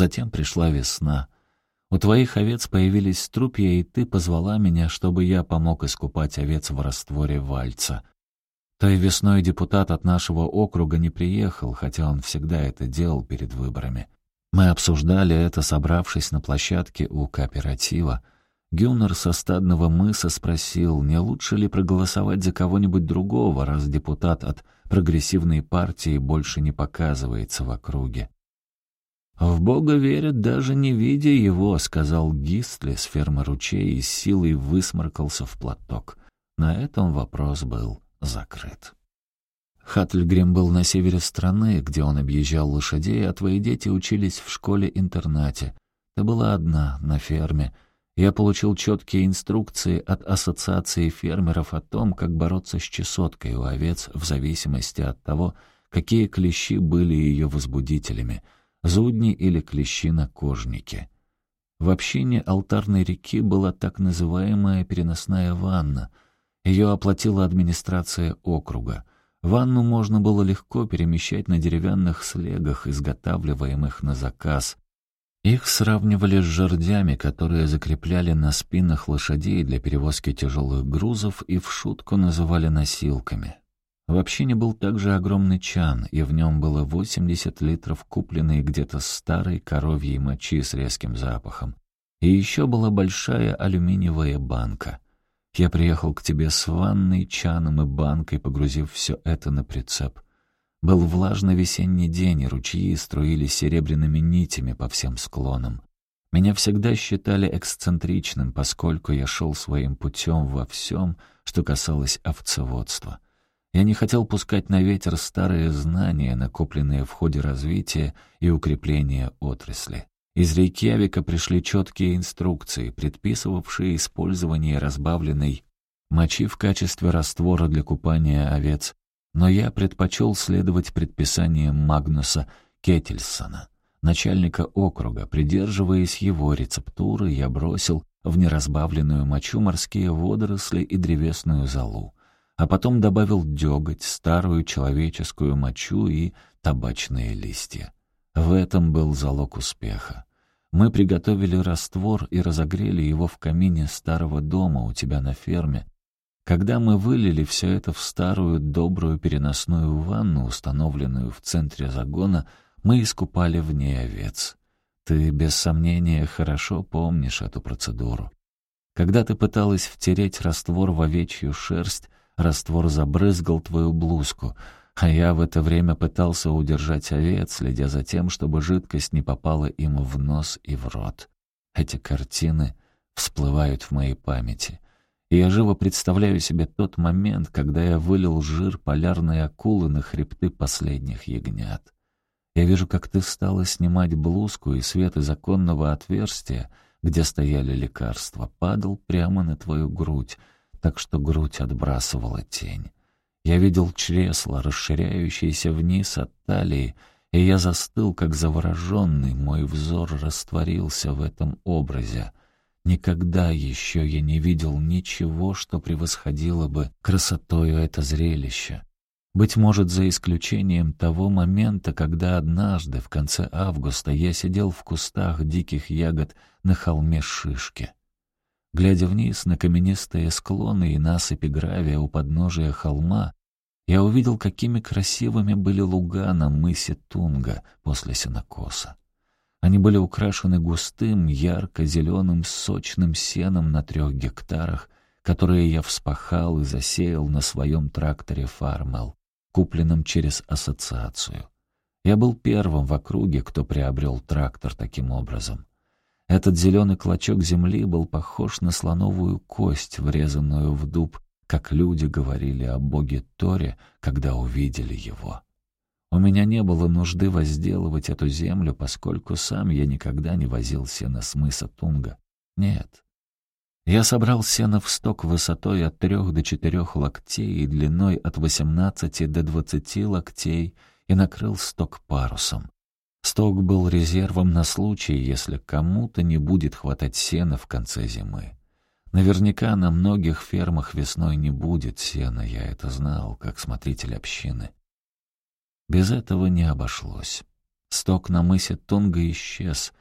Затем пришла весна. У твоих овец появились струпья, и ты позвала меня, чтобы я помог искупать овец в растворе вальца. Той весной депутат от нашего округа не приехал, хотя он всегда это делал перед выборами. Мы обсуждали это, собравшись на площадке у кооператива. Гюннер со стадного мыса спросил, не лучше ли проголосовать за кого-нибудь другого, раз депутат от прогрессивной партии больше не показывается в округе. «В Бога верят, даже не видя его», — сказал Гистли с фермы ручей и силой высморкался в платок. На этом вопрос был закрыт. Хатльгрим был на севере страны, где он объезжал лошадей, а твои дети учились в школе-интернате. Ты была одна, на ферме. Я получил четкие инструкции от ассоциации фермеров о том, как бороться с чесоткой у овец в зависимости от того, какие клещи были ее возбудителями — зудни или клещи на кожнике. В общине алтарной реки была так называемая переносная ванна. Ее оплатила администрация округа — Ванну можно было легко перемещать на деревянных слегах, изготавливаемых на заказ. Их сравнивали с жердями, которые закрепляли на спинах лошадей для перевозки тяжелых грузов и в шутку называли носилками. В общине был также огромный чан, и в нем было 80 литров купленной где-то старой коровьей мочи с резким запахом. И еще была большая алюминиевая банка — я приехал к тебе с ванной, чаном и банкой, погрузив все это на прицеп. Был влажный весенний день, и ручьи струились серебряными нитями по всем склонам. Меня всегда считали эксцентричным, поскольку я шел своим путем во всем, что касалось овцеводства. Я не хотел пускать на ветер старые знания, накопленные в ходе развития и укрепления отрасли. Из Рейкьявика пришли четкие инструкции, предписывавшие использование разбавленной мочи в качестве раствора для купания овец, но я предпочел следовать предписаниям Магнуса Кетельсона, начальника округа. Придерживаясь его рецептуры, я бросил в неразбавленную мочу морские водоросли и древесную золу, а потом добавил деготь, старую человеческую мочу и табачные листья. В этом был залог успеха. Мы приготовили раствор и разогрели его в камине старого дома у тебя на ферме. Когда мы вылили все это в старую добрую переносную ванну, установленную в центре загона, мы искупали в ней овец. Ты, без сомнения, хорошо помнишь эту процедуру. Когда ты пыталась втереть раствор в овечью шерсть, раствор забрызгал твою блузку — а я в это время пытался удержать овец, следя за тем, чтобы жидкость не попала им в нос и в рот. Эти картины всплывают в моей памяти. И я живо представляю себе тот момент, когда я вылил жир полярной акулы на хребты последних ягнят. Я вижу, как ты стала снимать блузку, и свет из оконного отверстия, где стояли лекарства, падал прямо на твою грудь, так что грудь отбрасывала тень. Я видел чресло, расширяющееся вниз от талии, и я застыл, как завороженный, мой взор растворился в этом образе. Никогда еще я не видел ничего, что превосходило бы красотою это зрелище. Быть может, за исключением того момента, когда однажды, в конце августа, я сидел в кустах диких ягод на холме Шишки. Глядя вниз на каменистые склоны и насыпи гравия у подножия холма, я увидел, какими красивыми были луга на мысе Тунга после сенокоса. Они были украшены густым, ярко-зеленым, сочным сеном на трех гектарах, которые я вспахал и засеял на своем тракторе «Фармел», купленном через ассоциацию. Я был первым в округе, кто приобрел трактор таким образом. Этот зеленый клочок земли был похож на слоновую кость, врезанную в дуб, как люди говорили о боге Торе, когда увидели его. У меня не было нужды возделывать эту землю, поскольку сам я никогда не возил сено с мыса Тунга. Нет. Я собрал сено в сток высотой от трех до четырех локтей и длиной от восемнадцати до двадцати локтей и накрыл сток парусом. Сток был резервом на случай, если кому-то не будет хватать сена в конце зимы. Наверняка на многих фермах весной не будет сена, я это знал, как смотритель общины. Без этого не обошлось. Сток на мысе Тунга исчез.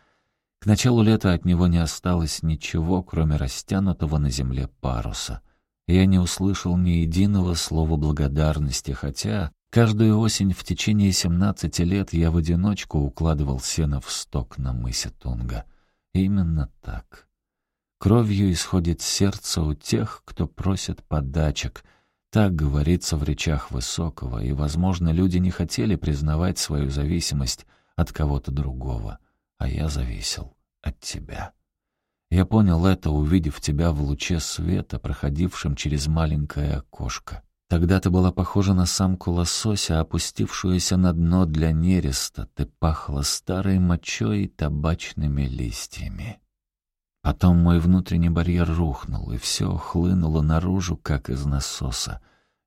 К началу лета от него не осталось ничего, кроме растянутого на земле паруса. Я не услышал ни единого слова благодарности, хотя каждую осень в течение семнадцати лет я в одиночку укладывал сено в сток на мысе Тунга. Именно так. Кровью исходит сердце у тех, кто просит подачек. Так говорится в речах Высокого, и, возможно, люди не хотели признавать свою зависимость от кого-то другого, а я зависел от тебя. Я понял это, увидев тебя в луче света, проходившем через маленькое окошко. Тогда ты была похожа на самку лосося, опустившуюся на дно для нереста. Ты пахла старой мочой и табачными листьями. Потом мой внутренний барьер рухнул, и все хлынуло наружу, как из насоса.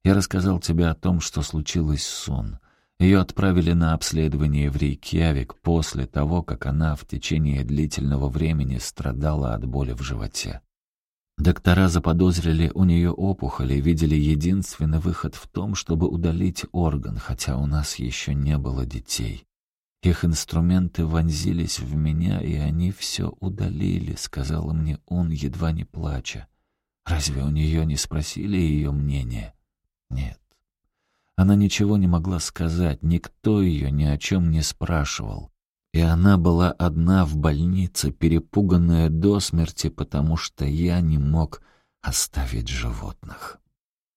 Я рассказал тебе о том, что случилось с Сун. Ее отправили на обследование в Рейкьявик после того, как она в течение длительного времени страдала от боли в животе. Доктора заподозрили у нее опухоль и видели единственный выход в том, чтобы удалить орган, хотя у нас еще не было детей. Их инструменты вонзились в меня, и они все удалили, сказала мне он, едва не плача. Разве у нее не спросили ее мнение? Нет. Она ничего не могла сказать, никто ее ни о чем не спрашивал. И она была одна в больнице, перепуганная до смерти, потому что я не мог оставить животных.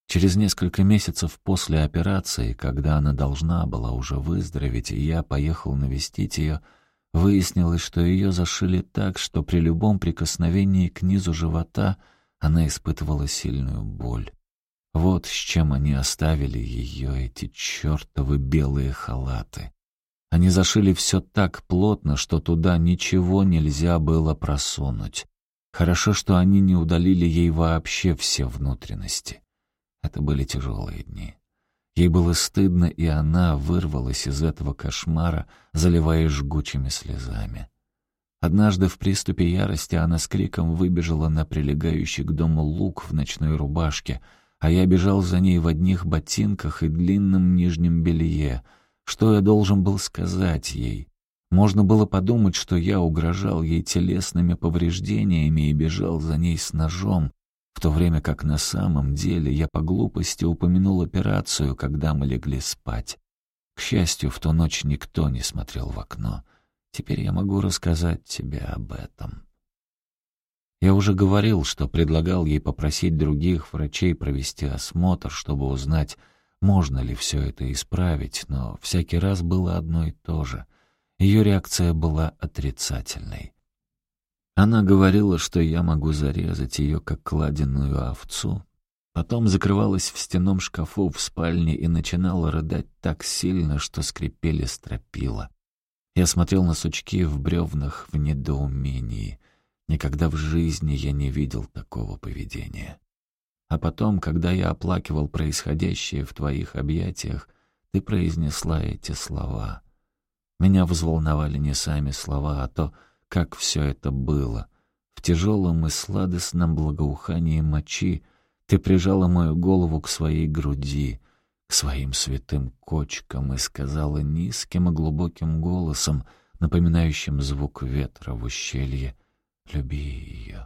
Через несколько месяцев после операции, когда она должна была уже выздороветь, я поехал навестить ее, выяснилось, что ее зашили так, что при любом прикосновении к низу живота она испытывала сильную боль. Вот с чем они оставили ее, эти чертовы белые халаты. Они зашили все так плотно, что туда ничего нельзя было просунуть. Хорошо, что они не удалили ей вообще все внутренности. Это были тяжелые дни. Ей было стыдно, и она вырвалась из этого кошмара, заливаясь жгучими слезами. Однажды в приступе ярости она с криком выбежала на прилегающий к дому луг в ночной рубашке, а я бежал за ней в одних ботинках и длинном нижнем белье. Что я должен был сказать ей? Можно было подумать, что я угрожал ей телесными повреждениями и бежал за ней с ножом, в то время как на самом деле я по глупости упомянул операцию, когда мы легли спать. К счастью, в ту ночь никто не смотрел в окно. Теперь я могу рассказать тебе об этом. Я уже говорил, что предлагал ей попросить других врачей провести осмотр, чтобы узнать, можно ли все это исправить, но всякий раз было одно и то же. Ее реакция была отрицательной. Она говорила, что я могу зарезать ее, как кладенную овцу. Потом закрывалась в стенном шкафу в спальне и начинала рыдать так сильно, что скрипели стропила. Я смотрел на сучки в бревнах в недоумении. Никогда в жизни я не видел такого поведения. А потом, когда я оплакивал происходящее в твоих объятиях, ты произнесла эти слова. Меня взволновали не сами слова, а то, как все это было. В тяжелом и сладостном благоухании мочи ты прижала мою голову к своей груди, к своим святым кочкам и сказала низким и глубоким голосом, напоминающим звук ветра в ущелье, «Люби ее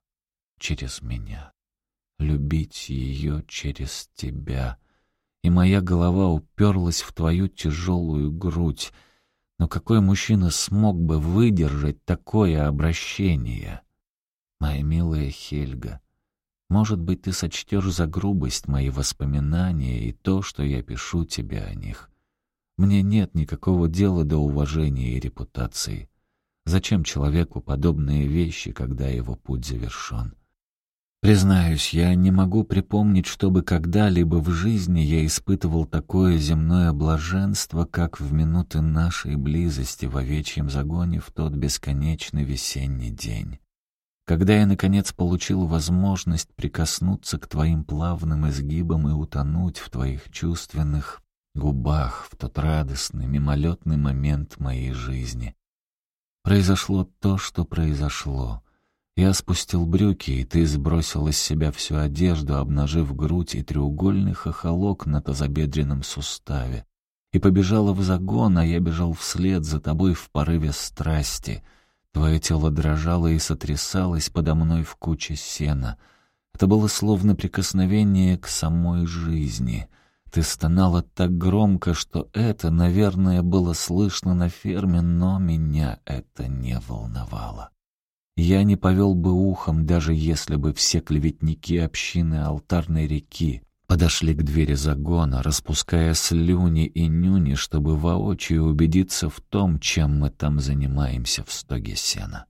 через меня, любить ее через тебя». И моя голова уперлась в твою тяжелую грудь — но какой мужчина смог бы выдержать такое обращение? Моя милая Хельга, может быть, ты сочтешь за грубость мои воспоминания и то, что я пишу тебе о них. Мне нет никакого дела до уважения и репутации. Зачем человеку подобные вещи, когда его путь завершен? Признаюсь, я не могу припомнить, чтобы когда-либо в жизни я испытывал такое земное блаженство, как в минуты нашей близости в овечьем загоне в тот бесконечный весенний день. Когда я, наконец, получил возможность прикоснуться к твоим плавным изгибам и утонуть в твоих чувственных губах в тот радостный, мимолетный момент моей жизни. Произошло то, что произошло — я спустил брюки, и ты сбросил из себя всю одежду, обнажив грудь и треугольный хохолок на тазобедренном суставе. и побежала в загон, а я бежал вслед за тобой в порыве страсти. Твое тело дрожало и сотрясалось подо мной в куче сена. Это было словно прикосновение к самой жизни. Ты стонала так громко, что это, наверное, было слышно на ферме, но меня это не волновало. Я не повел бы ухом, даже если бы все клеветники общины алтарной реки подошли к двери загона, распуская слюни и нюни, чтобы воочию убедиться в том, чем мы там занимаемся в стоге сена.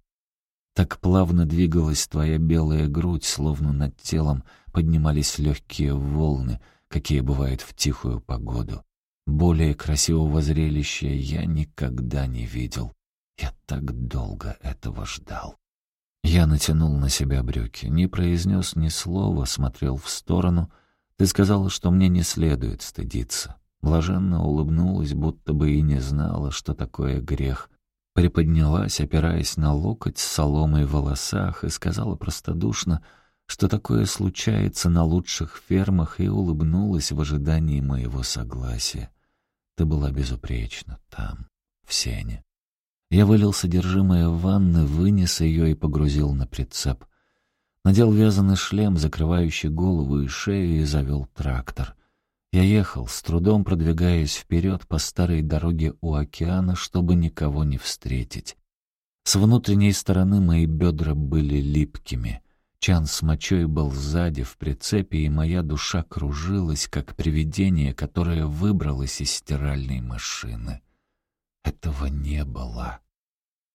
Так плавно двигалась твоя белая грудь, словно над телом поднимались легкие волны, какие бывают в тихую погоду. Более красивого зрелища я никогда не видел. Я так долго этого ждал. Я натянул на себя брюки, не произнес ни слова, смотрел в сторону. Ты сказала, что мне не следует стыдиться. Блаженно улыбнулась, будто бы и не знала, что такое грех. Приподнялась, опираясь на локоть с соломой в волосах, и сказала простодушно, что такое случается на лучших фермах, и улыбнулась в ожидании моего согласия. Ты была безупречна там, в сене. Я вылил содержимое в ванны, вынес ее и погрузил на прицеп. Надел вязаный шлем, закрывающий голову и шею, и завел трактор. Я ехал, с трудом продвигаясь вперед по старой дороге у океана, чтобы никого не встретить. С внутренней стороны мои бедра были липкими. Чан с мочой был сзади, в прицепе, и моя душа кружилась, как привидение, которое выбралось из стиральной машины. Этого не было.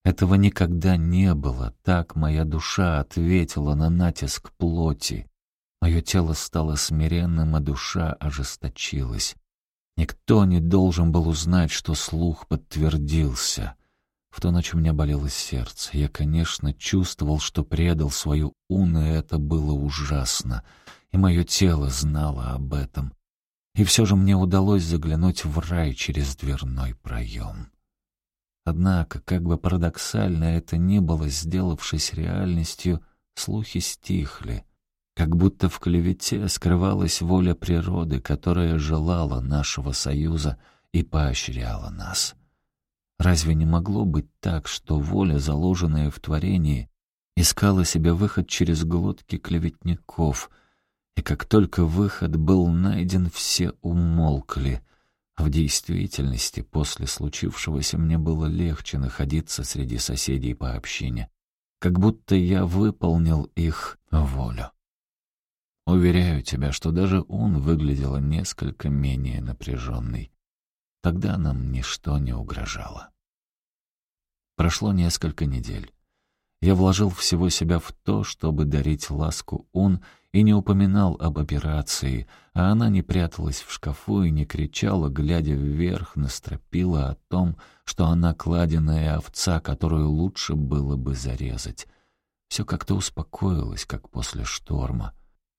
Этого никогда не было. Так моя душа ответила на натиск плоти. Мое тело стало смиренным, а душа ожесточилась. Никто не должен был узнать, что слух подтвердился. В ту ночь у меня болело сердце. Я, конечно, чувствовал, что предал свою ун, и это было ужасно. И мое тело знало об этом. И все же мне удалось заглянуть в рай через дверной проем. Однако, как бы парадоксально это ни было, сделавшись реальностью, слухи стихли. Как будто в клевете скрывалась воля природы, которая желала нашего союза и поощряла нас. Разве не могло быть так, что воля, заложенная в творении, искала себе выход через глотки клеветников, и как только выход был найден, все умолкли — в действительности, после случившегося мне было легче находиться среди соседей по общине, как будто я выполнил их волю. Уверяю тебя, что даже он выглядел несколько менее напряженный. Тогда нам ничто не угрожало. Прошло несколько недель. Я вложил всего себя в то, чтобы дарить ласку он и не упоминал об операции, а она не пряталась в шкафу и не кричала, глядя вверх на стропила о том, что она кладенная овца, которую лучше было бы зарезать. Все как-то успокоилось, как после шторма.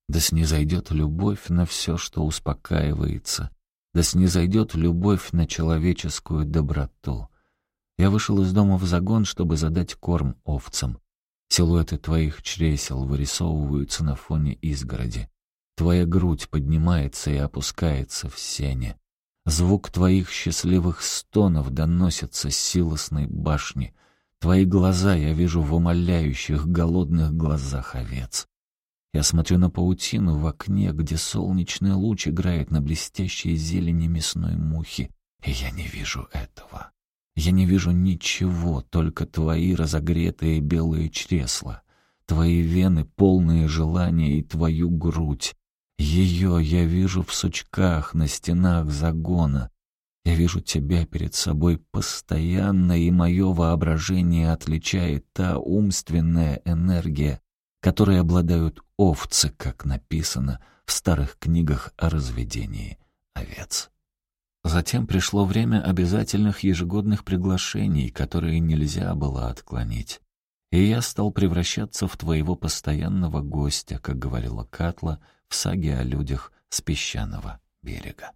Да снизойдет любовь на все, что успокаивается, да снизойдет любовь на человеческую доброту. Я вышел из дома в загон, чтобы задать корм овцам. Силуэты твоих чресел вырисовываются на фоне изгороди. Твоя грудь поднимается и опускается в сене. Звук твоих счастливых стонов доносится с силосной башни. Твои глаза я вижу в умоляющих, голодных глазах овец. Я смотрю на паутину в окне, где солнечный луч играет на блестящей зелени мясной мухи, и я не вижу этого. Я не вижу ничего, только твои разогретые белые чресла, твои вены, полные желания, и твою грудь. Ее я вижу в сучках на стенах загона. Я вижу тебя перед собой постоянно, и мое воображение отличает та умственная энергия, которой обладают овцы, как написано в старых книгах о разведении овец. Затем пришло время обязательных ежегодных приглашений, которые нельзя было отклонить. И я стал превращаться в твоего постоянного гостя, как говорила Катла в саге о людях с песчаного берега.